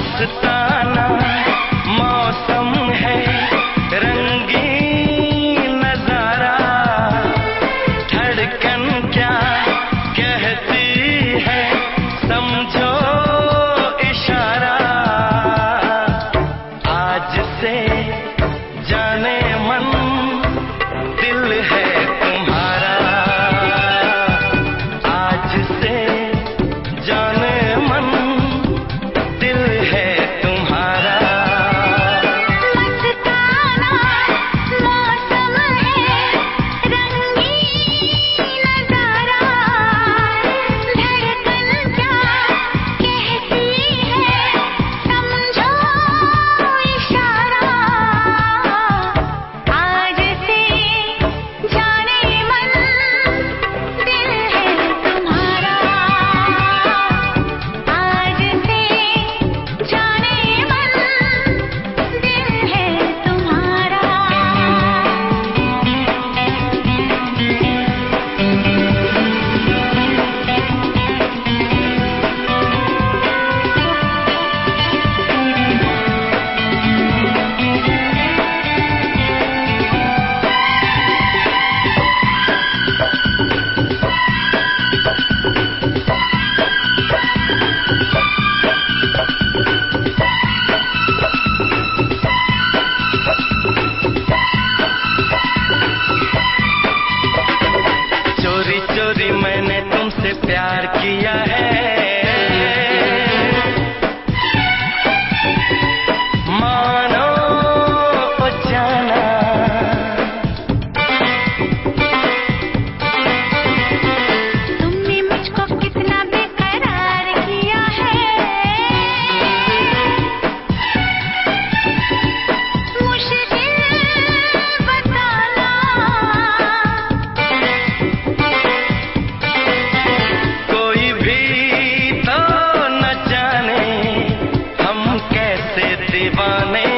मस्ताना मौसम है। प्यार किया है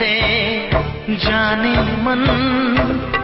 से जाने मन